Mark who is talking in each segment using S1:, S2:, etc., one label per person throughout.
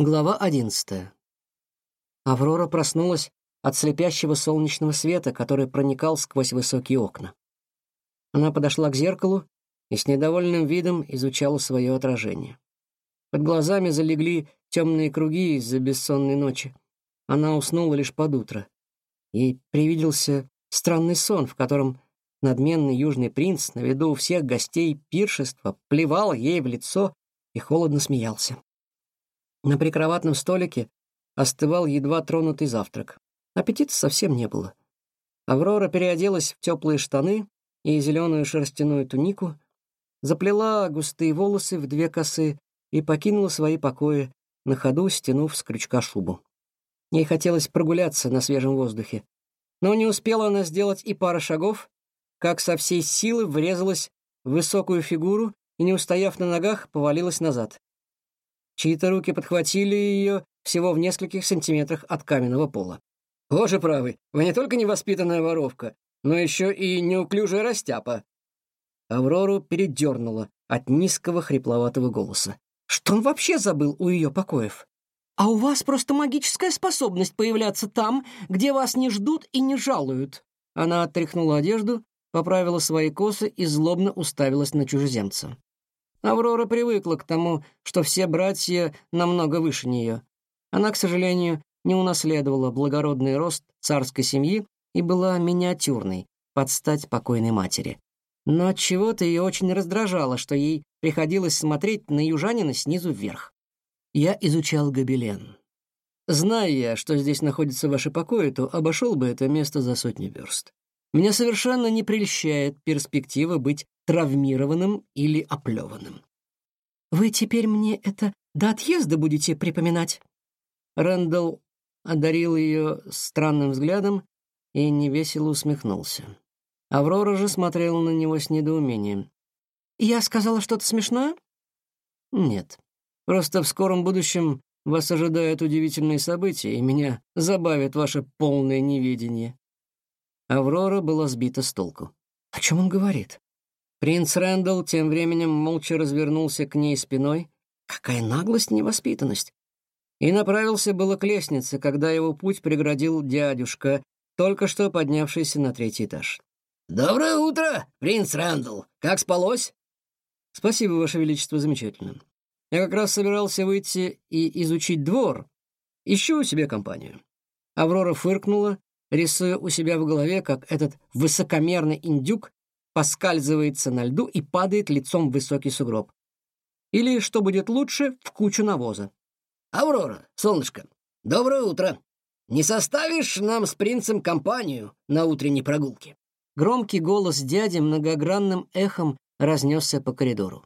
S1: Глава одиннадцатая. Аврора проснулась от слепящего солнечного света, который проникал сквозь высокие окна. Она подошла к зеркалу и с недовольным видом изучала свое отражение. Под глазами залегли темные круги из-за бессонной ночи. Она уснула лишь под утро. Ей привиделся странный сон, в котором надменный южный принц на виду у всех гостей пиршества плевал ей в лицо и холодно смеялся. На прикроватном столике остывал едва тронутый завтрак. Аппетита совсем не было. Аврора переоделась в теплые штаны и зеленую шерстяную тунику, заплела густые волосы в две косы и покинула свои покои, на ходу стянув с крючка шубу. Ей хотелось прогуляться на свежем воздухе. Но не успела она сделать и пары шагов, как со всей силы врезалась в высокую фигуру и, не устояв на ногах, повалилась назад. Чьи-то руки подхватили ее всего в нескольких сантиметрах от каменного пола. «Боже правый, вы не только невоспитанная воровка, но еще и неуклюжая растяпа!» Аврору передернула от низкого хрипловатого голоса. Что он вообще забыл у ее покоев? «А у вас просто магическая способность появляться там, где вас не ждут и не жалуют». Она отряхнула одежду, поправила свои косы и злобно уставилась на чужеземца. Аврора привыкла к тому, что все братья намного выше нее. Она, к сожалению, не унаследовала благородный рост царской семьи и была миниатюрной, под стать покойной матери. Но от чего-то ее очень раздражало, что ей приходилось смотреть на южанина снизу вверх. Я изучал гобелен. Зная я, что здесь находится ваши покои, то обошел бы это место за сотни верст. Меня совершенно не прельщает перспектива быть травмированным или оплеванным. «Вы теперь мне это до отъезда будете припоминать?» Рэндалл одарил ее странным взглядом и невесело усмехнулся. Аврора же смотрела на него с недоумением. «Я сказала что-то смешное?» «Нет. Просто в скором будущем вас ожидают удивительные события, и меня забавит ваше полное неведение». Аврора была сбита с толку. «О чем он говорит?» Принц Рэндалл тем временем молча развернулся к ней спиной. Какая наглость, невоспитанность! И направился было к лестнице, когда его путь преградил дядюшка, только что поднявшийся на третий этаж. «Доброе утро, принц Рэндалл! Как спалось?» «Спасибо, Ваше Величество, замечательно. Я как раз собирался выйти и изучить двор. Ищу себе компанию». Аврора фыркнула, рисуя у себя в голове, как этот высокомерный индюк поскальзывается на льду и падает лицом в высокий сугроб. Или, что будет лучше, в кучу навоза. «Аврора, солнышко, доброе утро! Не составишь нам с принцем компанию на утренней прогулке?» Громкий голос дяди многогранным эхом разнесся по коридору.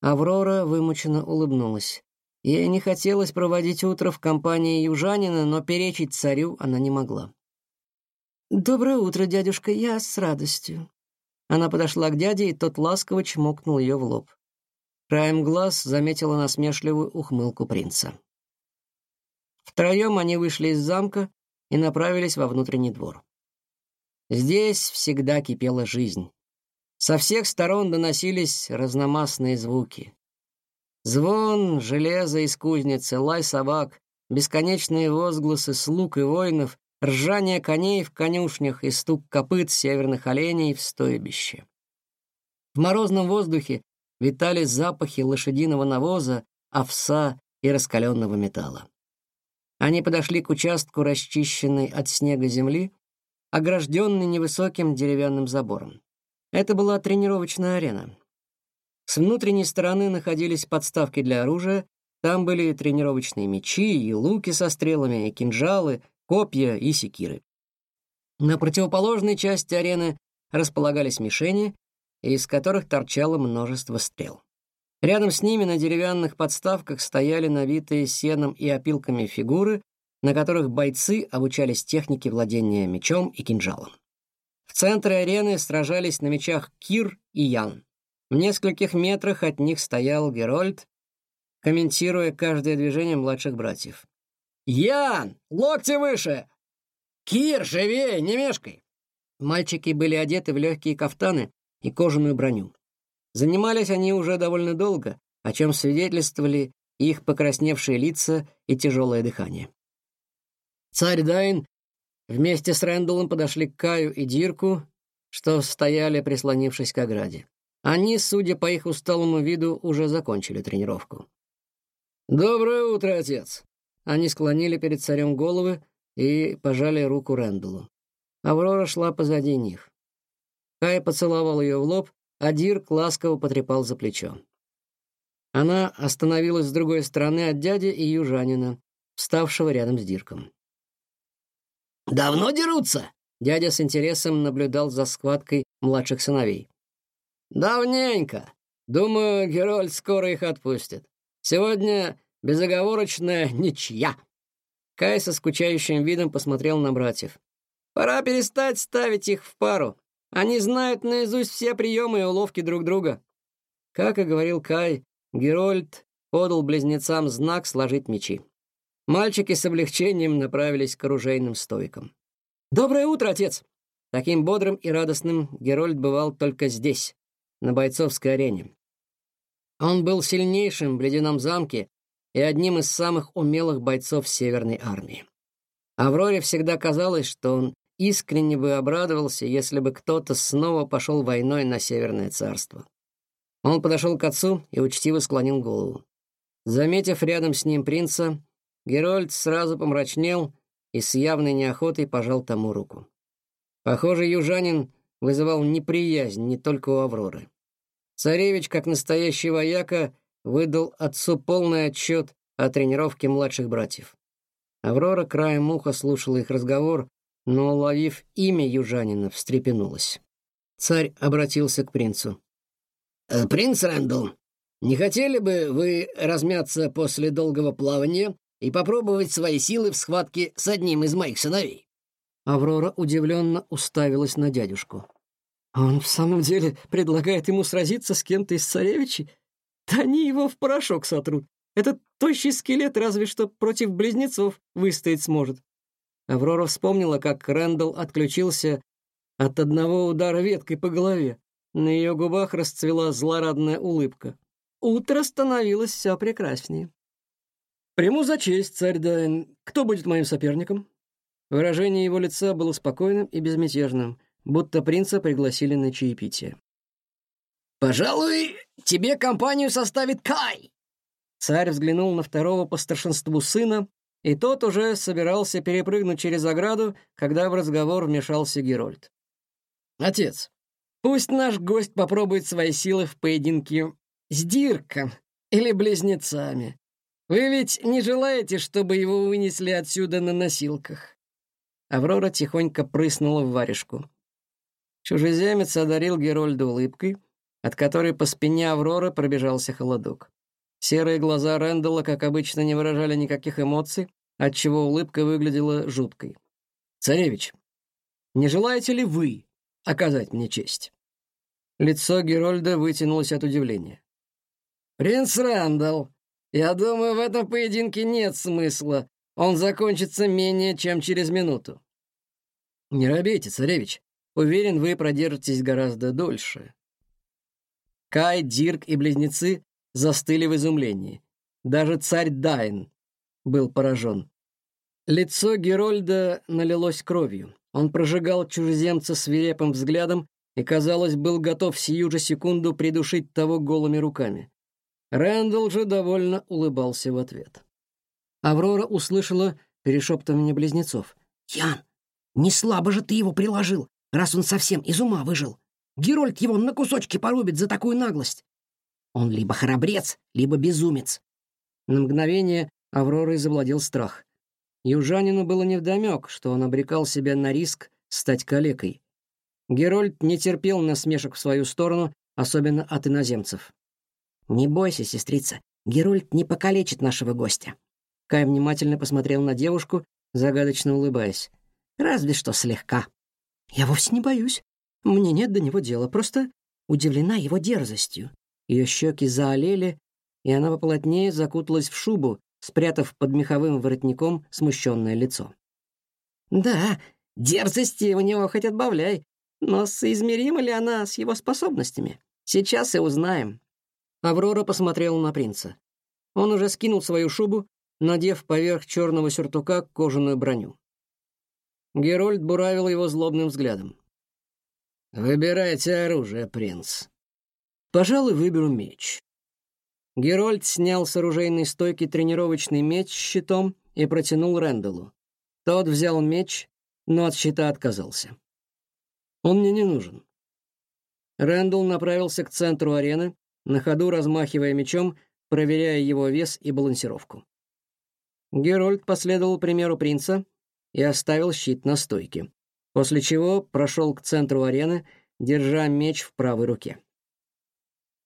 S1: Аврора вымученно улыбнулась. Ей не хотелось проводить утро в компании южанина, но перечить царю она не могла. «Доброе утро, дядюшка, я с радостью». Она подошла к дяде, и тот ласково чмокнул ее в лоб. Краем глаз заметила насмешливую ухмылку принца. Втроем они вышли из замка и направились во внутренний двор. Здесь всегда кипела жизнь. Со всех сторон доносились разномастные звуки. Звон железа из кузницы, лай собак, бесконечные возгласы слуг и воинов, ржание коней в конюшнях и стук копыт северных оленей в стойбище. В морозном воздухе витали запахи лошадиного навоза, овса и раскаленного металла. Они подошли к участку, расчищенной от снега земли, огражденный невысоким деревянным забором. Это была тренировочная арена. С внутренней стороны находились подставки для оружия, там были тренировочные мечи и луки со стрелами, и кинжалы, копья и секиры. На противоположной части арены располагались мишени, из которых торчало множество стрел. Рядом с ними на деревянных подставках стояли навитые сеном и опилками фигуры, на которых бойцы обучались технике владения мечом и кинжалом. В центре арены сражались на мечах Кир и Ян. В нескольких метрах от них стоял Герольд, комментируя каждое движение младших братьев. «Ян, локти выше! Кир, живее, не мешкай!» Мальчики были одеты в легкие кафтаны и кожаную броню. Занимались они уже довольно долго, о чем свидетельствовали их покрасневшие лица и тяжелое дыхание. Царь Дайн вместе с Рэндаллом подошли к Каю и Дирку, что стояли, прислонившись к ограде. Они, судя по их усталому виду, уже закончили тренировку. «Доброе утро, отец!» Они склонили перед царем головы и пожали руку Рэндаллу. Аврора шла позади них. Кай поцеловал ее в лоб, а Дирк ласково потрепал за плечо. Она остановилась с другой стороны от дяди и южанина, вставшего рядом с Дирком. «Давно дерутся?» Дядя с интересом наблюдал за схваткой младших сыновей. «Давненько. Думаю, Герольд скоро их отпустит. Сегодня безоговорочная ничья». Кай со скучающим видом посмотрел на братьев. «Пора перестать ставить их в пару. Они знают наизусть все приемы и уловки друг друга». Как и говорил Кай, Герольд подал близнецам знак сложить мечи. Мальчики с облегчением направились к оружейным стойкам. «Доброе утро, отец!» Таким бодрым и радостным Герольд бывал только здесь, на бойцовской арене. Он был сильнейшим в ледяном замке и одним из самых умелых бойцов Северной армии. Авроре всегда казалось, что он искренне бы обрадовался, если бы кто-то снова пошел войной на Северное царство. Он подошел к отцу и учтиво склонил голову. Заметив рядом с ним принца, Герольд сразу помрачнел и с явной неохотой пожал тому руку. Похоже, южанин вызывал неприязнь не только у Авроры. Царевич, как настоящий вояка, выдал отцу полный отчет о тренировке младших братьев. Аврора краем уха слушала их разговор, но, уловив имя южанина, встрепенулась. Царь обратился к принцу. «Э, «Принц Рэндалл, не хотели бы вы размяться после долгого плавания и попробовать свои силы в схватке с одним из моих сыновей».
S2: Аврора удивленно уставилась на дядюшку. «Он в самом деле предлагает ему сразиться с кем-то из царевичей? Да они его в порошок сотрут. Этот тощий скелет разве что против близнецов выстоять сможет». Аврора вспомнила, как Рэндалл отключился от одного удара веткой по голове. На ее губах расцвела злорадная улыбка. Утро становилось все прекраснее. «Приму за честь, царь Дайн. Кто будет моим соперником?» Выражение его лица было спокойным и безмятежным, будто принца пригласили на чаепитие.
S1: «Пожалуй, тебе компанию составит Кай!»
S2: Царь взглянул на второго по старшинству сына, и тот уже собирался перепрыгнуть через ограду, когда в разговор вмешался Герольд. «Отец, пусть наш гость попробует свои силы в поединке с Дирком или близнецами. Вы ведь не желаете, чтобы его вынесли отсюда на носилках?» Аврора тихонько прыснула в варежку. Чужеземец одарил Герольда улыбкой, от которой по спине Авроры пробежался холодок. Серые глаза Рэндалла, как обычно, не выражали никаких эмоций, отчего улыбка выглядела жуткой. «Царевич, не желаете ли вы оказать мне честь?» Лицо Герольда вытянулось от удивления. «Принц Рэндалл, я думаю, в этом поединке нет смысла. Он закончится менее чем через минуту. Не робейте, царевич. Уверен, вы продержитесь гораздо дольше. Кай, Дирк и близнецы застыли в изумлении. Даже царь Дайн был поражен. Лицо Герольда налилось кровью. Он прожигал чужеземца свирепым взглядом и, казалось, был готов сию же секунду придушить того голыми руками. Рэндалл же довольно улыбался в ответ. Аврора услышала перешептывание близнецов.
S1: «Ян, не слабо же ты его приложил, раз он совсем из ума выжил. Герольд его на кусочки порубит за такую наглость. Он либо храбрец, либо безумец».
S2: На мгновение Авророй завладел страх. Южанину было невдомек, что он обрекал себя на риск стать калекой. Герольд не терпел насмешек в свою сторону, особенно от иноземцев.
S1: «Не бойся, сестрица, Герольд не покалечит нашего гостя».
S2: Кай внимательно посмотрел на девушку, загадочно улыбаясь. «Разве что слегка». «Я вовсе не боюсь. Мне нет до него дела, просто удивлена его дерзостью». Ее щеки заолели, и она поплотнее закуталась в шубу, спрятав под меховым воротником смущенное лицо.
S1: «Да, дерзости у него хоть отбавляй, но соизмерима ли она с его способностями? Сейчас и узнаем».
S2: Аврора посмотрела на принца.
S1: Он уже скинул свою шубу, надев поверх черного сюртука кожаную броню. Герольд буравил его злобным взглядом. «Выбирайте оружие, принц». «Пожалуй, выберу меч». Герольд снял с оружейной стойки тренировочный меч с щитом и протянул Рэндаллу. Тот взял меч, но от щита отказался. «Он мне не нужен». Рэндалл направился к центру арены, на ходу размахивая мечом, проверяя его вес и балансировку. Герольд последовал примеру принца и оставил щит на стойке, после чего прошел к центру арены, держа меч в правой руке.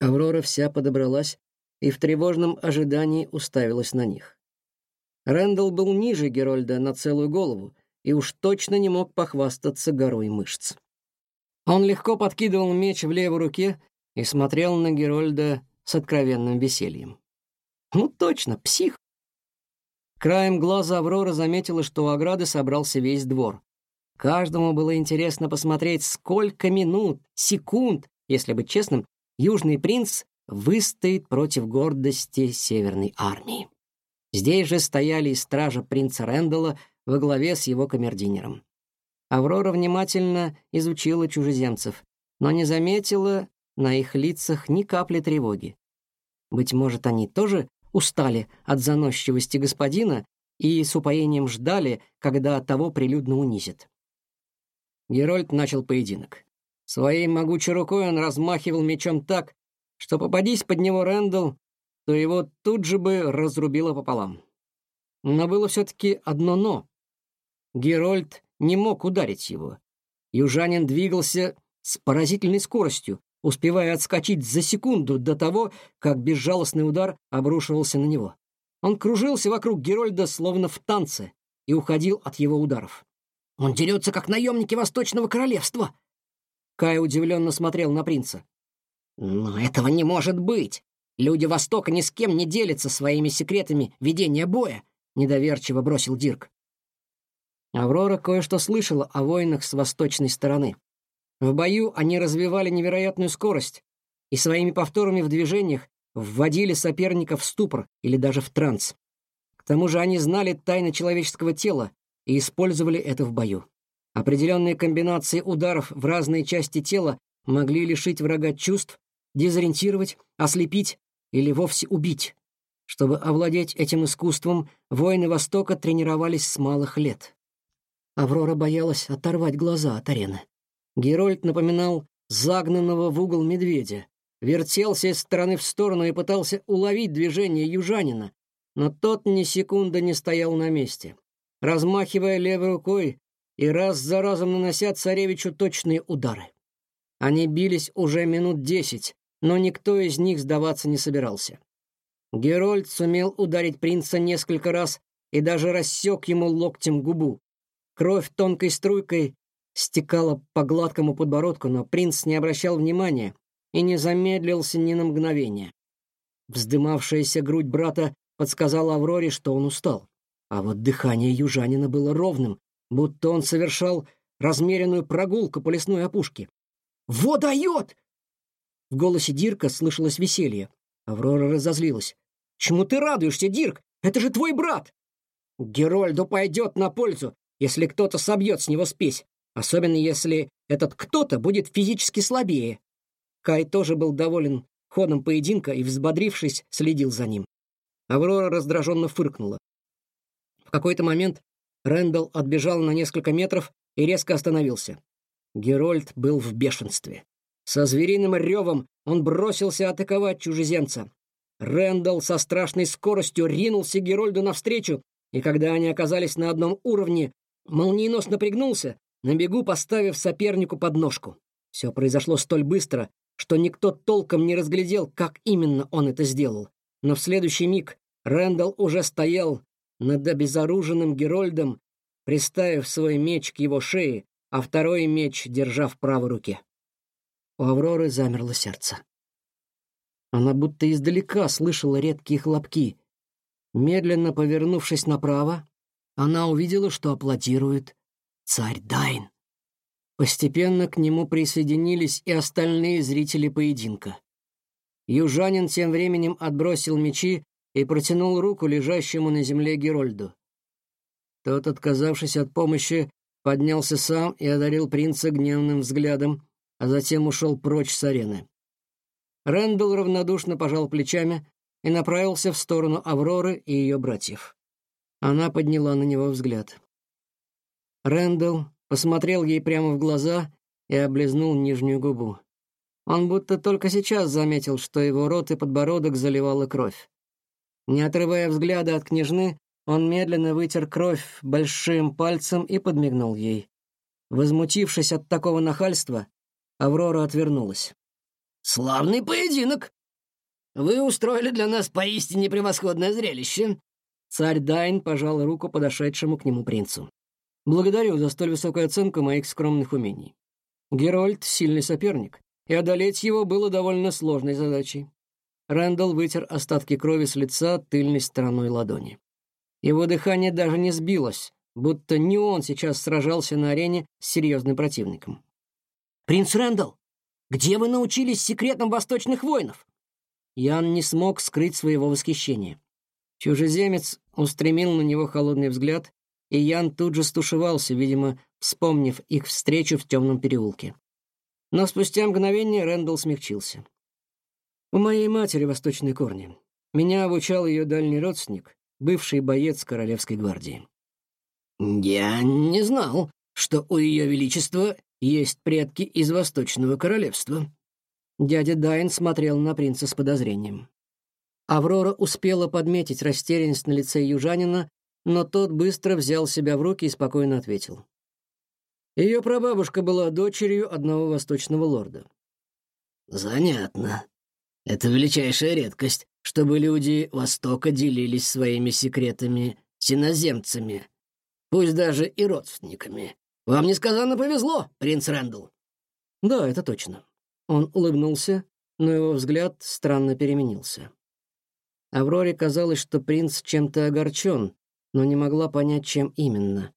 S1: Аврора вся подобралась и в тревожном ожидании уставилась на них. Рэндалл был ниже Герольда на целую голову и уж точно не мог похвастаться горой мышц. Он легко подкидывал меч в левой руке и смотрел на Герольда с откровенным весельем. Ну точно, псих. Краем глаза Аврора заметила, что у ограды собрался весь двор. Каждому было интересно посмотреть, сколько минут, секунд, если быть честным, Южный принц выстоит против гордости Северной армии. Здесь же стояли и стража принца Рэндалла во главе с его камердинером. Аврора внимательно изучила чужеземцев, но не заметила на их лицах ни капли тревоги. Быть может, они тоже устали от заносчивости господина и с упоением ждали, когда того прилюдно унизят. Герольд начал поединок. Своей могучей рукой он размахивал мечом так, что попадись под него Рэндалл, то его тут же бы разрубило пополам. Но было все-таки одно «но». Герольд не мог ударить его. Южанин двигался с поразительной скоростью, успевая отскочить за секунду до того, как безжалостный удар обрушивался на него. Он кружился вокруг Герольда словно в танце и уходил от его ударов. «Он дерется, как наемники Восточного Королевства!» Кай удивленно смотрел на принца. «Но этого не может быть! Люди Востока ни с кем не делятся своими секретами ведения боя!» — недоверчиво бросил Дирк. Аврора кое-что слышала о воинах с восточной стороны. В бою они развивали невероятную скорость и своими повторами в движениях вводили соперника в ступор или даже в транс. К тому же они знали тайны человеческого тела и использовали это в бою. Определенные комбинации ударов в разные части тела могли лишить врага чувств, дезориентировать, ослепить или вовсе убить. Чтобы овладеть этим искусством, воины Востока тренировались с малых лет. Аврора боялась оторвать глаза от арены. Герольд напоминал загнанного в угол медведя, вертелся из стороны в сторону и пытался уловить движение южанина, но тот ни секунды не стоял на месте. Размахивая левой рукой и раз за разом нанося царевичу точные удары. Они бились уже минут десять, но никто из них сдаваться не собирался. Герольд сумел ударить принца несколько раз и даже рассек ему локтем губу. Кровь тонкой струйкой стекала по гладкому подбородку, но принц не обращал внимания и не замедлился ни на мгновение. Вздымавшаяся грудь брата подсказала Авроре, что он устал. А вот дыхание южанина было ровным, будто он совершал размеренную прогулку по лесной опушке. «Во дает!» В голосе Дирка слышалось веселье. Аврора разозлилась. «Чему ты радуешься, Дирк? Это же твой брат!» «Герольду пойдет на пользу, если кто-то собьет с него спесь особенно если этот кто-то будет физически слабее. Кай тоже был доволен ходом поединка и, взбодрившись, следил за ним. Аврора раздраженно фыркнула. Какой-то момент Рэндалл отбежал на несколько метров и резко остановился. Герольд был в бешенстве. Со звериным ревом он бросился атаковать чужеземца. Рэндалл со страшной скоростью ринулся Герольду навстречу, и когда они оказались на одном уровне, молниеносно пригнулся, на бегу поставив сопернику подножку. Все произошло столь быстро, что никто толком не разглядел, как именно он это сделал. Но в следующий миг Рэндалл уже стоял над обезоруженным Герольдом, приставив свой меч к его шее, а второй меч держа в правой руке. У Авроры замерло сердце. Она будто издалека слышала редкие хлопки. Медленно повернувшись направо, она увидела, что аплодирует царь Дайн. Постепенно к нему присоединились и остальные зрители поединка. Южанин тем временем отбросил мечи и протянул руку лежащему на земле Герольду. Тот, отказавшись от помощи, поднялся сам и одарил принца гневным взглядом, а затем ушел прочь с арены. Рэндалл равнодушно пожал плечами и направился в сторону Авроры и ее братьев. Она подняла на него взгляд. Рэндалл посмотрел ей прямо в глаза и облизнул нижнюю губу. Он будто только сейчас заметил, что его рот и подбородок заливала кровь. Не отрывая взгляда от княжны, он медленно вытер кровь большим пальцем и подмигнул ей. Возмутившись от такого нахальства, Аврора отвернулась.
S2: «Славный поединок! Вы устроили для нас поистине превосходное зрелище!»
S1: Царь Дайн пожал руку подошедшему к нему принцу. «Благодарю за столь высокую оценку моих скромных умений. Герольд — сильный соперник, и одолеть его было довольно сложной задачей». Рэндалл вытер остатки крови с лица тыльной стороной ладони. Его дыхание даже не сбилось, будто не он сейчас сражался на арене с серьезным противником.
S2: «Принц Рэндалл, где вы научились секретам восточных воинов?»
S1: Ян не смог скрыть своего восхищения. Чужеземец устремил на него холодный взгляд, и Ян тут же стушевался, видимо, вспомнив их встречу в темном переулке. Но спустя мгновение Рэндалл смягчился. «У моей матери восточные корни. Меня обучал ее дальний родственник, бывший боец Королевской гвардии.
S2: «Я не знал, что у Ее Величества есть предки из Восточного Королевства».
S1: Дядя Дайн смотрел на принца с подозрением. Аврора успела подметить растерянность на лице южанина, но тот быстро взял себя в руки и спокойно ответил. Ее прабабушка была дочерью одного восточного лорда.
S2: «Занятно. Это величайшая редкость чтобы люди Востока делились своими секретами с иноземцами, пусть даже и родственниками. Вам несказанно повезло, принц Рэндалл.
S1: Да, это точно. Он улыбнулся, но его взгляд странно переменился. Авроре казалось, что принц чем-то огорчен, но не могла понять, чем именно.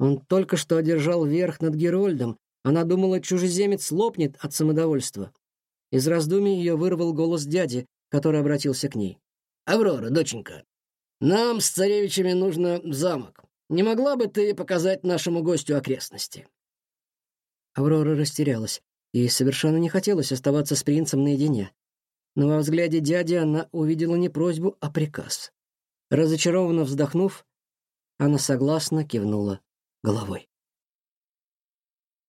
S1: Он только что одержал верх над Герольдом, она думала, чужеземец лопнет от самодовольства. Из раздумий ее вырвал голос дяди, который обратился к ней.
S2: «Аврора, доченька, нам с царевичами нужно замок. Не могла бы ты показать нашему гостю окрестности?»
S1: Аврора растерялась. Ей совершенно не хотелось оставаться с принцем наедине. Но во взгляде дяди она увидела не просьбу, а приказ. Разочарованно вздохнув, она согласно кивнула головой.